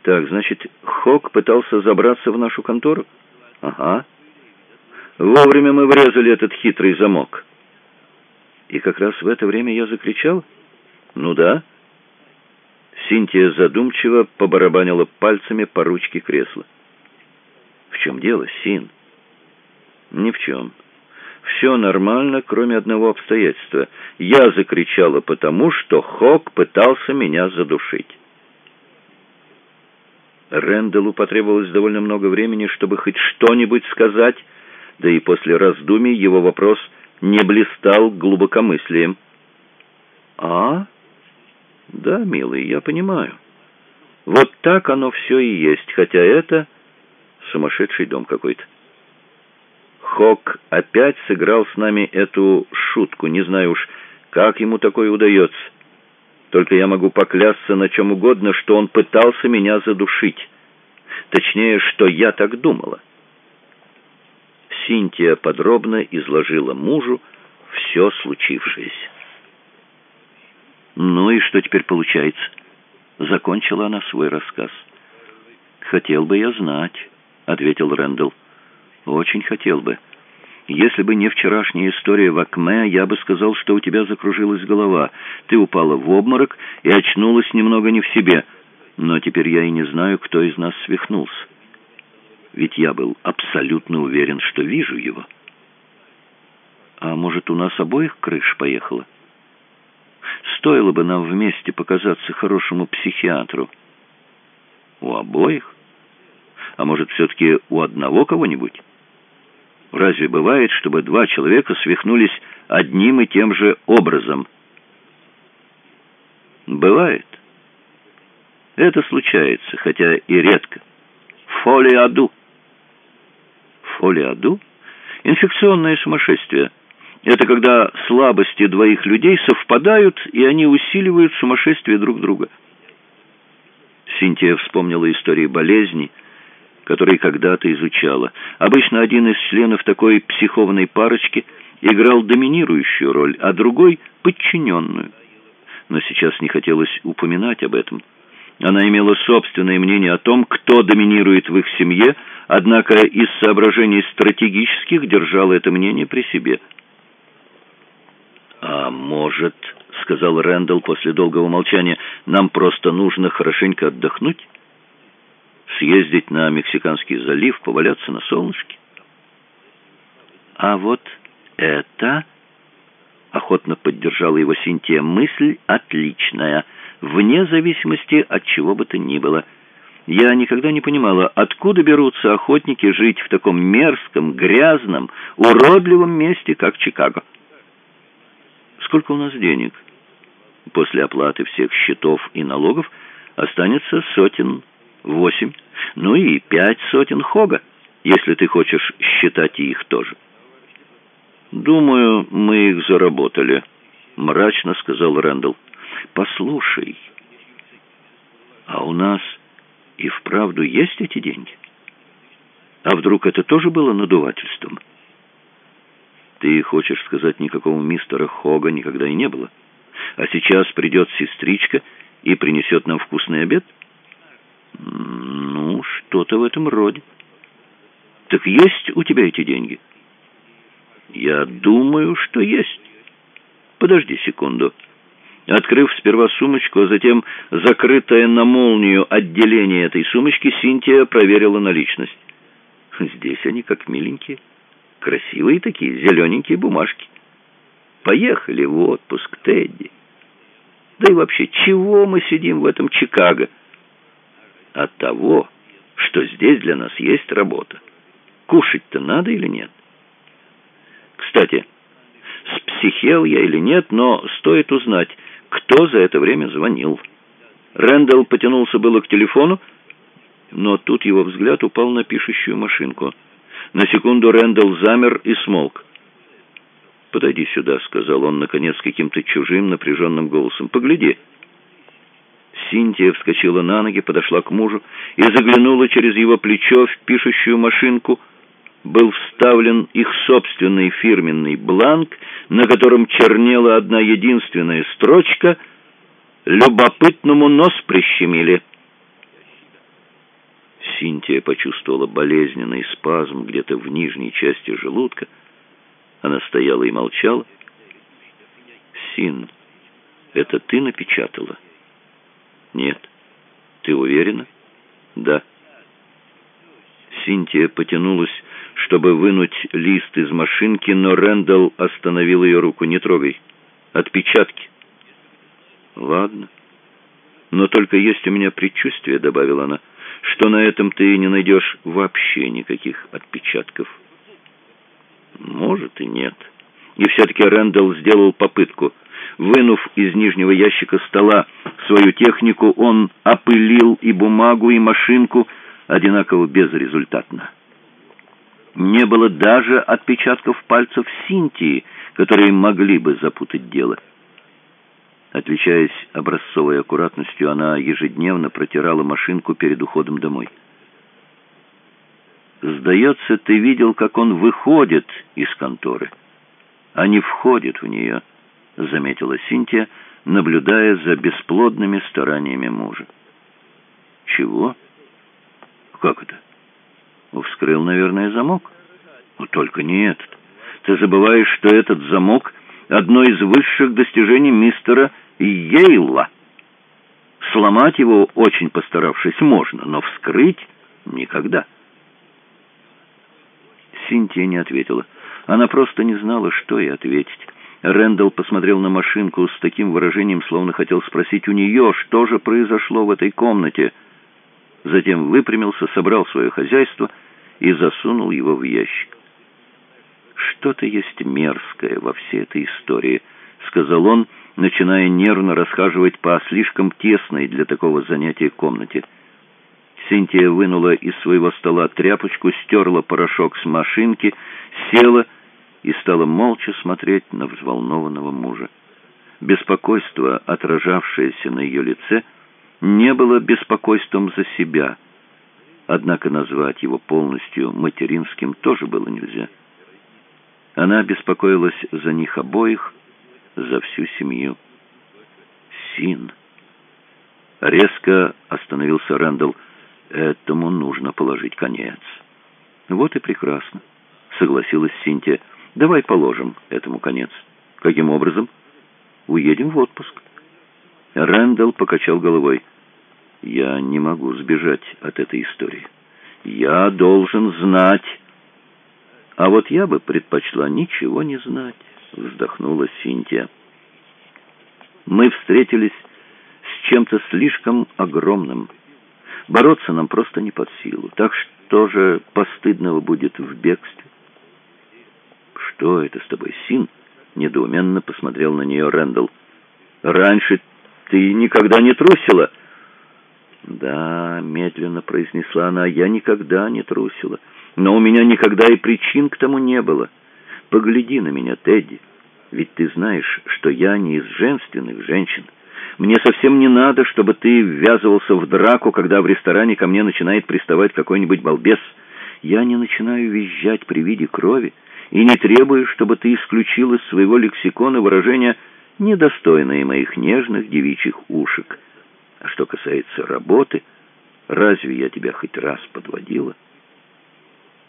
«Так, значит, Хок пытался забраться в нашу контору?» «Ага. Вовремя мы врезали этот хитрый замок». «И как раз в это время я закричал?» «Ну да». Синтия задумчиво побарабанила пальцами по ручке кресла. «В чем дело, Син?» «Ни в чем. Все нормально, кроме одного обстоятельства. Я закричала потому, что Хок пытался меня задушить». Рэндаллу потребовалось довольно много времени, чтобы хоть что-нибудь сказать, да и после раздумий его вопрос не блистал глубокомыслием. «А? Да, милый, я понимаю. Вот так оно все и есть, хотя это сумасшедший дом какой-то. Хок опять сыграл с нами эту шутку, не знаю уж, как ему такое удается». Только я могу поклясться на чем угодно, что он пытался меня задушить. Точнее, что я так думала. Синтия подробно изложила мужу все случившееся. «Ну и что теперь получается?» Закончила она свой рассказ. «Хотел бы я знать», — ответил Рэндалл. «Очень хотел бы». Если бы не вчерашняя история в Акме, я бы сказал, что у тебя закружилась голова. Ты упала в обморок и очнулась немного не в себе. Но теперь я и не знаю, кто из нас свихнулся. Ведь я был абсолютно уверен, что вижу его. А может, у нас обоих крыш поехала? Стоило бы нам вместе показаться хорошему психиатру. У обоих? А может, все-таки у одного кого-нибудь? Разве бывает, чтобы два человека свихнулись одним и тем же образом? Бывает. Это случается, хотя и редко. Фолиаду. Фолиаду? Инфекционное сумасшествие. Это когда слабости двоих людей совпадают, и они усиливают сумасшествие друг друга. Синтия вспомнила истории болезни, который когда-то изучала. Обычно один из членов такой психованной парочки играл доминирующую роль, а другой — подчиненную. Но сейчас не хотелось упоминать об этом. Она имела собственное мнение о том, кто доминирует в их семье, однако из соображений стратегических держала это мнение при себе. «А может, — сказал Рэндалл после долгого молчания, — нам просто нужно хорошенько отдохнуть?» Съездить на Мексиканский залив, поваляться на солнышке. А вот это, охотно поддержала его Синтия, мысль отличная, вне зависимости от чего бы то ни было. Я никогда не понимала, откуда берутся охотники жить в таком мерзком, грязном, уродливом месте, как Чикаго. Сколько у нас денег? После оплаты всех счетов и налогов останется сотен восемь, ну и пять сотен хога, если ты хочешь считать их тоже. «Думаю, мы их заработали», — мрачно сказал Рэндалл. «Послушай, а у нас и вправду есть эти деньги? А вдруг это тоже было надувательством?» «Ты хочешь сказать, никакого мистера Хога никогда и не было? А сейчас придет сестричка и принесет нам вкусный обед?» «Ну, что-то в этом роде». Так есть у тебя эти деньги? Я думаю, что есть. Подожди секунду. Открыв сперва сумочку, а затем закрытое на молнию отделение этой сумочки, Синтия проверила наличность. Здесь они как миленькие. Красивые такие, зелененькие бумажки. Поехали в отпуск, Тедди. Да и вообще, чего мы сидим в этом Чикаго? От того, что здесь для нас есть работа. Кушать-то надо или нет? Кстати, спсихел я или нет, но стоит узнать, кто за это время звонил. Рэндалл потянулся было к телефону, но тут его взгляд упал на пишущую машинку. На секунду Рэндалл замер и смолк. «Подойди сюда», — сказал он, наконец, каким-то чужим напряженным голосом. «Погляди». Синтия вскочила на ноги, подошла к мужу и заглянула через его плечо в пишущую машинку. Был вставлен их собственный фирменный бланк, на котором чернела одна единственная строчка «Любопытному нос прищемили». Синтия почувствовала болезненный спазм где-то в нижней части желудка. Она стояла и молчала. «Син, это ты напечатала?» «Нет». «Ты уверена?» «Да». Синтия потянулась, чтобы вынуть лист из машинки, но Рэндалл остановил ее руку. «Не трогай. Отпечатки». «Ладно. Но только есть у меня предчувствие», — добавила она, — что на этом ты не найдешь вообще никаких отпечатков. Может и нет. И все-таки Рэндалл сделал попытку. Вынув из нижнего ящика стола свою технику, он опылил и бумагу, и машинку одинаково безрезультатно. Не было даже отпечатков пальцев Синтии, которые могли бы запутать дело. Отличаясь образцовой аккуратностью, она ежедневно протирала машинку перед уходом домой. «Сдается, ты видел, как он выходит из конторы, а не входит в нее», — заметила Синтия, наблюдая за бесплодными стараниями мужа. «Чего? Как это? Вскрыл, наверное, замок? Но только не этот. Ты забываешь, что этот замок — одно из высших достижений мистера Ейла. Сломать его, очень постаравшись, можно, но вскрыть никогда. Синтия не ответила. Она просто не знала, что ей ответить. Рэндалл посмотрел на машинку с таким выражением, словно хотел спросить у нее, что же произошло в этой комнате. Затем выпрямился, собрал свое хозяйство и засунул его в ящик. «Что-то есть мерзкое во всей этой истории», — сказал он, — начиная нервно расхаживать по слишком тесной для такого занятия комнате. Синтия вынула из своего стола тряпочку, стерла порошок с машинки, села и стала молча смотреть на взволнованного мужа. Беспокойство, отражавшееся на ее лице, не было беспокойством за себя, однако назвать его полностью материнским тоже было нельзя. Она беспокоилась за них обоих, за всю семью. Син. Резко остановился Рэндалл. Этому нужно положить конец. Вот и прекрасно, согласилась Синтия. Давай положим этому конец. Каким образом? Уедем в отпуск. Рэндалл покачал головой. Я не могу сбежать от этой истории. Я должен знать. А вот я бы предпочла ничего не знать вздохнула Синтия. Мы встретились с чем-то слишком огромным. Бороться нам просто не под силу. Так что же постыдного будет в бегстве? Что это с тобой, Син? Недоуменно посмотрел на нее Рэндалл. Раньше ты никогда не трусила. Да, медленно произнесла она, я никогда не трусила. Но у меня никогда и причин к тому не было. Погляди на меня, Тедди. Ведь ты знаешь, что я не из женственных женщин. Мне совсем не надо, чтобы ты ввязывался в драку, когда в ресторане ко мне начинает приставать какой-нибудь балбес. Я не начинаю визжать при виде крови и не требую, чтобы ты исключил из своего лексикона выражения «недостойные моих нежных девичьих ушек». А что касается работы, разве я тебя хоть раз подводила?»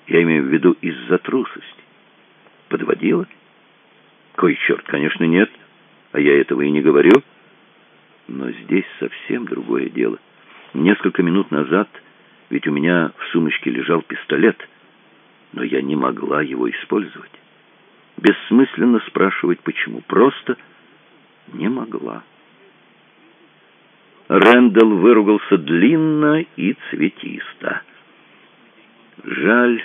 Я имею в виду из-за трусости. Подводила? Кой черт, конечно, нет. А я этого и не говорю. Но здесь совсем другое дело. Несколько минут назад ведь у меня в сумочке лежал пистолет, но я не могла его использовать. Бессмысленно спрашивать, почему. Просто не могла. Рэндалл выругался длинно и цветисто. Жаль,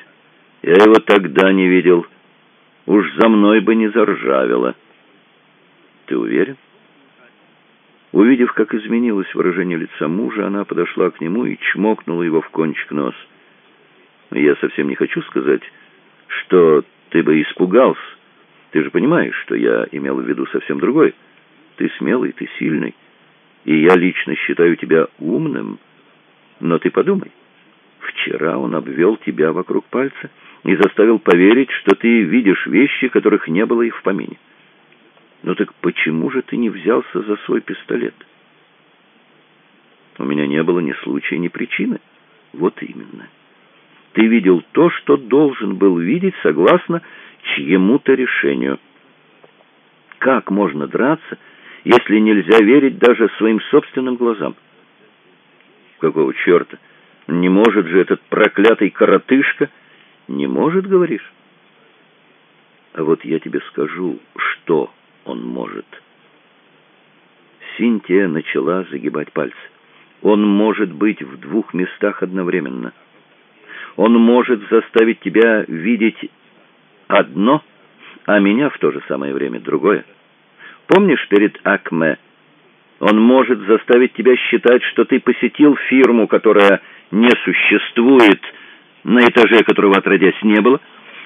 я его тогда не видел. Уж за мной бы не заржавело. Ты уверен? Увидев, как изменилось выражение лица мужа, она подошла к нему и чмокнула его в кончик нос. «Я совсем не хочу сказать, что ты бы испугался. Ты же понимаешь, что я имел в виду совсем другой. Ты смелый, ты сильный, и я лично считаю тебя умным. Но ты подумай, вчера он обвел тебя вокруг пальца и заставил поверить, что ты видишь вещи, которых не было и в помине. «Ну так почему же ты не взялся за свой пистолет?» «У меня не было ни случая, ни причины». «Вот именно. Ты видел то, что должен был видеть согласно чьему-то решению. Как можно драться, если нельзя верить даже своим собственным глазам?» «Какого черта? Не может же этот проклятый коротышка...» «Не может, говоришь?» «А вот я тебе скажу, что...» он может. Синтия начала загибать пальцы. Он может быть в двух местах одновременно. Он может заставить тебя видеть одно, а меня в то же самое время другое. Помнишь перед Акме? Он может заставить тебя считать, что ты посетил фирму, которая не существует, на этаже которого отродясь не было,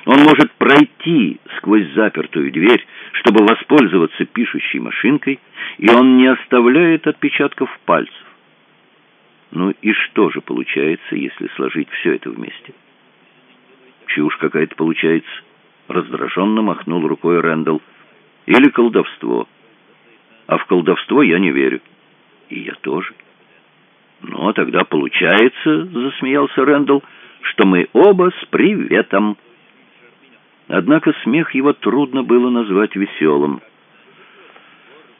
он может пройти сквозь запертую дверь, чтобы воспользоваться пишущей машинкой, и он не оставляет отпечатков пальцев. Ну и что же получается, если сложить все это вместе? Чушь какая-то получается. Раздраженно махнул рукой Рэндалл. Или колдовство. А в колдовство я не верю. И я тоже. Ну, а тогда получается, засмеялся Рэндалл, что мы оба с приветом. Однако смех его трудно было назвать веселым.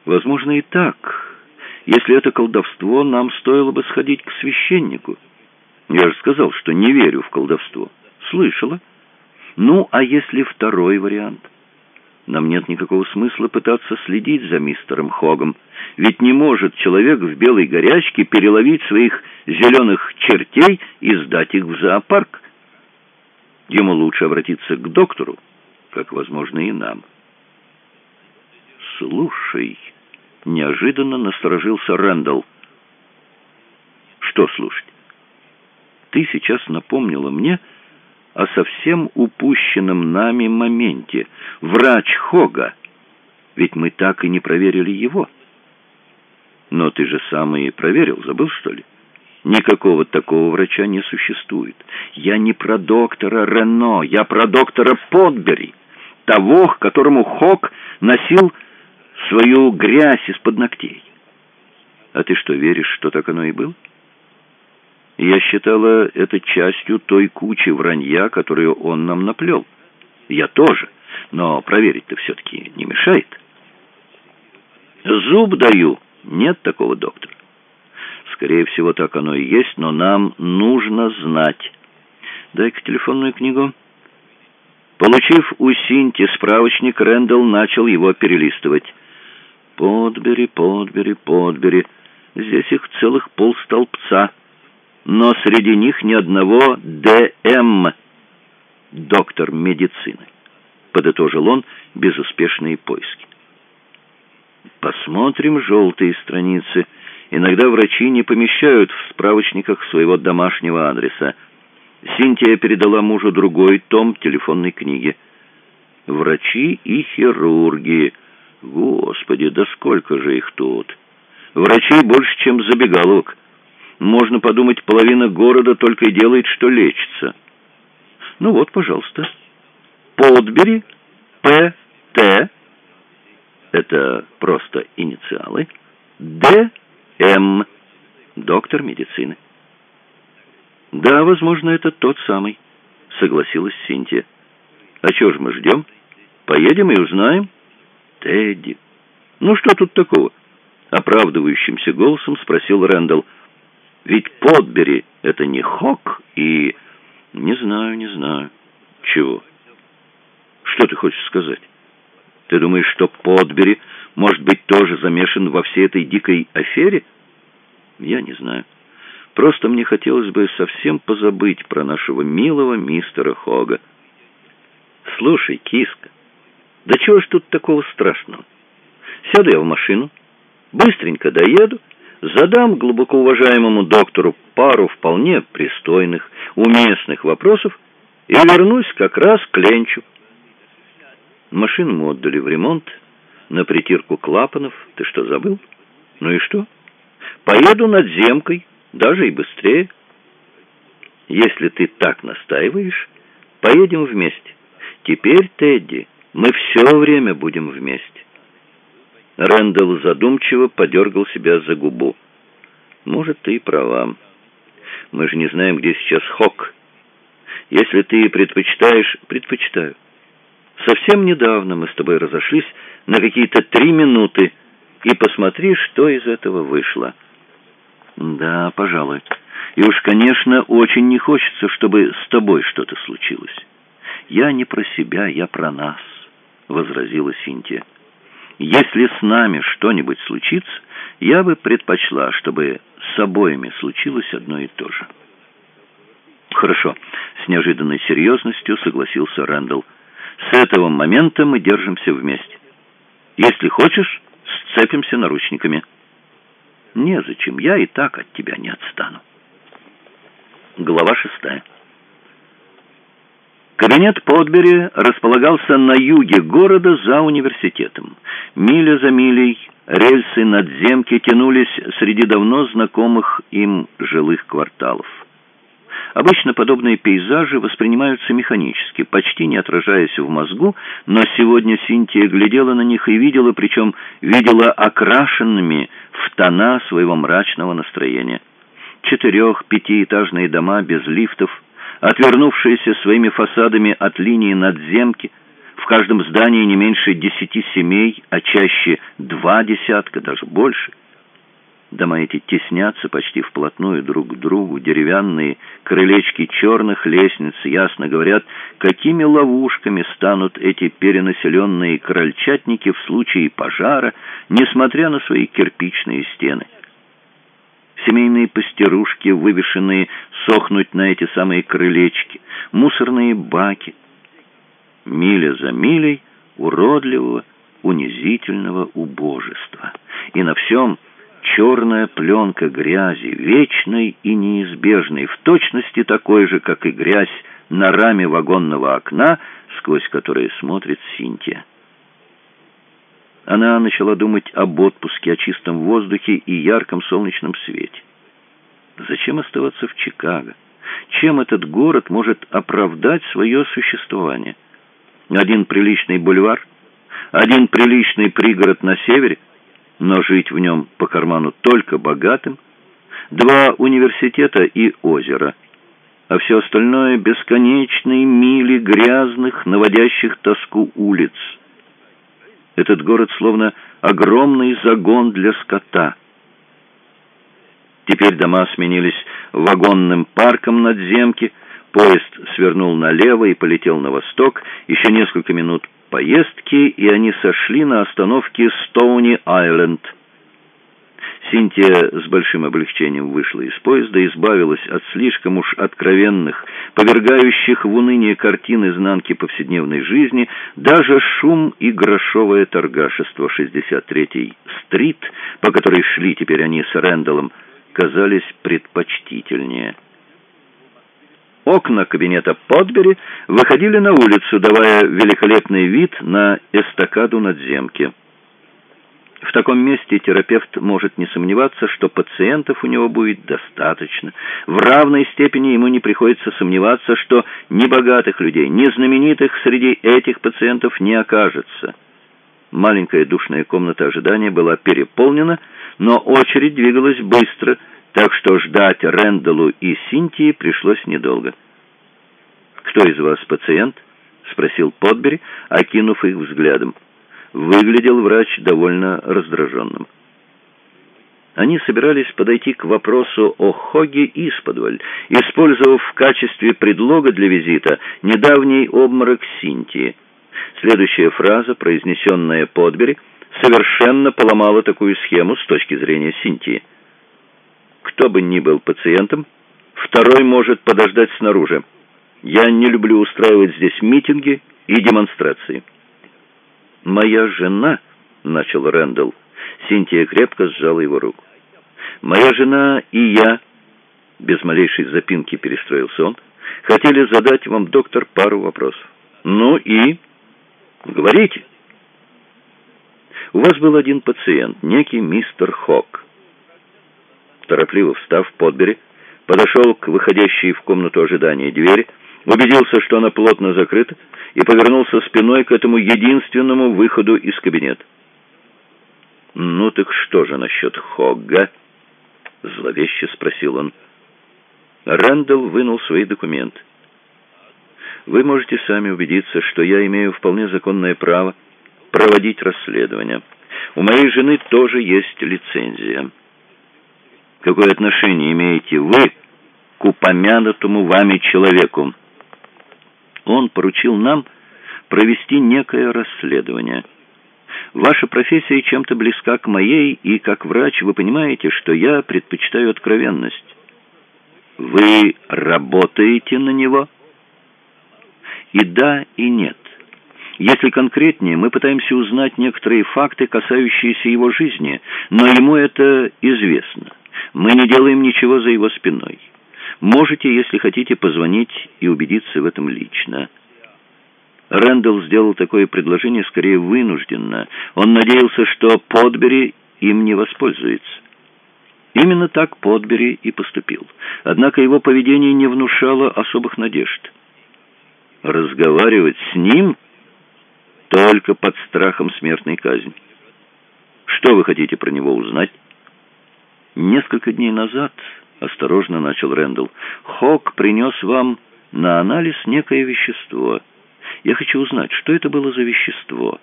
Возможно, и так. Если это колдовство, нам стоило бы сходить к священнику. Я же сказал, что не верю в колдовство. Слышала. Ну, а если второй вариант? Нам нет никакого смысла пытаться следить за мистером Хогом. Ведь не может человек в белой горячке переловить своих зеленых чертей и сдать их в зоопарк. Ему лучше обратиться к доктору, как, возможно, и нам. «Слушай», — неожиданно насторожился Рэндалл. «Что слушать? Ты сейчас напомнила мне о совсем упущенном нами моменте. Врач Хога. Ведь мы так и не проверили его. Но ты же сам и проверил, забыл, что ли?» Никакого такого врача не существует. Я не про доктора Рено, я про доктора Подбери, того, которому Хок носил свою грязь из-под ногтей. А ты что, веришь, что так оно и было? Я считала это частью той кучи вранья, которую он нам наплел. Я тоже, но проверить-то все-таки не мешает. Зуб даю, нет такого доктора. Скорее всего, так оно и есть, но нам нужно знать. Дай-ка телефонную книгу. Получив у Синти справочник, Рэндалл начал его перелистывать. Подбери, подбери, подбери. Здесь их целых полстолбца. Но среди них ни одного ДМ, доктор медицины. Подытожил он безуспешные поиски. Посмотрим желтые страницы. Иногда врачи не помещают в справочниках своего домашнего адреса. Синтия передала мужу другой том телефонной книги. «Врачи и хирурги». Господи, да сколько же их тут! Врачей больше, чем забегаловок. Можно подумать, половина города только и делает, что лечится. Ну вот, пожалуйста. Подбери, П.Т. Это просто инициалы. Д. М. Доктор медицины. Да, возможно, это тот самый. — согласилась Синтия. «А чего ж мы ждем? Поедем и узнаем». «Тедди, ну что тут такого?» — оправдывающимся голосом спросил Рэндалл. «Ведь Подбери — это не Хок и...» «Не знаю, не знаю». «Чего?» «Что ты хочешь сказать? Ты думаешь, что Подбери может быть тоже замешан во всей этой дикой афере?» «Я не знаю». Просто мне хотелось бы совсем позабыть про нашего милого мистера Хога. Слушай, киска, да чего ж тут такого страшного? Сяду я в машину, быстренько доеду, задам глубоко уважаемому доктору пару вполне пристойных, уместных вопросов и вернусь как раз к Ленчу. Машину мы отдали в ремонт, на притирку клапанов. Ты что, забыл? Ну и что? Поеду над земкой, даже и быстрее. Если ты так настаиваешь, поедем вместе. Теперь, Тедди, мы все время будем вместе. Рэндалл задумчиво подергал себя за губу. Может, ты и права. Мы же не знаем, где сейчас Хок. Если ты предпочитаешь... Предпочитаю. Совсем недавно мы с тобой разошлись на какие-то три минуты, и посмотри, что из этого вышло. «Да, пожалуй. И уж, конечно, очень не хочется, чтобы с тобой что-то случилось. Я не про себя, я про нас», — возразила Синтия. «Если с нами что-нибудь случится, я бы предпочла, чтобы с обоими случилось одно и то же». «Хорошо», — с неожиданной серьезностью согласился Рэндалл. «С этого момента мы держимся вместе. Если хочешь, сцепимся наручниками». Незачем, я и так от тебя не отстану. Глава шестая. Кабинет Подбери располагался на юге города за университетом. Миля за милей рельсы надземки тянулись среди давно знакомых им жилых кварталов. Обычно подобные пейзажи воспринимаются механически, почти не отражаясь в мозгу, но сегодня Синтия глядела на них и видела, причем видела окрашенными в тона своего мрачного настроения. Четырех-пятиэтажные дома без лифтов, отвернувшиеся своими фасадами от линии надземки, в каждом здании не меньше десяти семей, а чаще два десятка, даже больше – Дома эти теснятся почти вплотную друг к другу. Деревянные крылечки черных лестниц ясно говорят, какими ловушками станут эти перенаселенные крольчатники в случае пожара, несмотря на свои кирпичные стены. Семейные пастерушки, вывешенные сохнуть на эти самые крылечки, мусорные баки. Миля за милей уродливого, унизительного убожества. И на всем черная пленка грязи, вечной и неизбежной, в точности такой же, как и грязь на раме вагонного окна, сквозь которое смотрит Синтия. Она начала думать об отпуске, о чистом воздухе и ярком солнечном свете. Зачем оставаться в Чикаго? Чем этот город может оправдать свое существование? Один приличный бульвар, один приличный пригород на севере, но жить в нем по карману только богатым, два университета и озеро, а все остальное — бесконечные мили грязных, наводящих тоску улиц. Этот город словно огромный загон для скота. Теперь дома сменились вагонным парком надземки, поезд свернул налево и полетел на восток, еще несколько минут поездки, и они сошли на остановке Стоуни-Айленд. Синтия с большим облегчением вышла из поезда, избавилась от слишком уж откровенных, повергающих в уныние картин изнанки повседневной жизни, даже шум и грошовое торгашество 63-й стрит, по которой шли теперь они с Рэндаллом, казались предпочтительнее. Окна кабинета Подбери выходили на улицу, давая великолепный вид на эстакаду надземки. В таком месте терапевт может не сомневаться, что пациентов у него будет достаточно. В равной степени ему не приходится сомневаться, что ни богатых людей, ни знаменитых среди этих пациентов не окажется. Маленькая душная комната ожидания была переполнена, но очередь двигалась быстро – так что ждать Рэндаллу и Синтии пришлось недолго. «Кто из вас пациент?» — спросил Подбери, окинув их взглядом. Выглядел врач довольно раздраженным. Они собирались подойти к вопросу о Хоге исподволь, использовав в качестве предлога для визита недавний обморок Синтии. Следующая фраза, произнесенная Подбери, совершенно поломала такую схему с точки зрения Синтии. «Кто бы ни был пациентом, второй может подождать снаружи. Я не люблю устраивать здесь митинги и демонстрации». «Моя жена», — начал Рэндалл, Синтия крепко сжала его руку. «Моя жена и я», — без малейшей запинки перестроился он, — «хотели задать вам, доктор, пару вопросов». «Ну и?» «Говорите». «У вас был один пациент, некий мистер Хок». Торопливо встав, Подбери подошел к выходящей в комнату ожидания двери, убедился, что она плотно закрыта, и повернулся спиной к этому единственному выходу из кабинета. «Ну так что же насчет Хогга?» — зловеще спросил он. Рэндалл вынул свои документы. «Вы можете сами убедиться, что я имею вполне законное право проводить расследование. У моей жены тоже есть лицензия. Какое отношение имеете вы к упомянутому вами человеку?» Он поручил нам провести некое расследование. Ваша профессия чем-то близка к моей, и как врач вы понимаете, что я предпочитаю откровенность. Вы работаете на него? И да, и нет. Если конкретнее, мы пытаемся узнать некоторые факты, касающиеся его жизни, но ему это известно. Мы не делаем ничего за его спиной. Можете, если хотите, позвонить и убедиться в этом лично. Рэндалл сделал такое предложение скорее вынужденно. Он надеялся, что Подбери им не воспользуется. Именно так Подбери и поступил. Однако его поведение не внушало особых надежд. Разговаривать с ним только под страхом смертной казни. Что вы хотите про него узнать? Несколько дней назад — осторожно начал Рэндалл. «Хок принес вам на анализ некое вещество. Я хочу узнать, что это было за вещество?»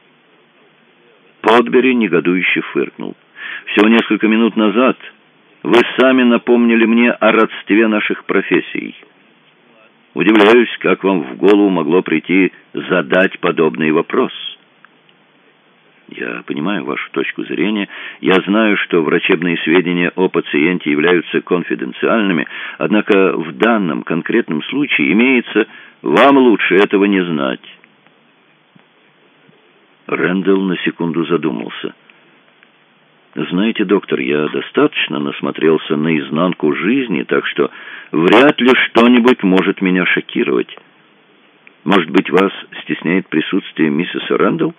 Подбери негодующе фыркнул. «Всего несколько минут назад вы сами напомнили мне о родстве наших профессий. Удивляюсь, как вам в голову могло прийти задать подобный вопрос». Я понимаю вашу точку зрения. Я знаю, что врачебные сведения о пациенте являются конфиденциальными, однако в данном конкретном случае имеется «вам лучше этого не знать». Рэндалл на секунду задумался. «Знаете, доктор, я достаточно насмотрелся на изнанку жизни, так что вряд ли что-нибудь может меня шокировать. Может быть, вас стесняет присутствие миссис Рэндалл?»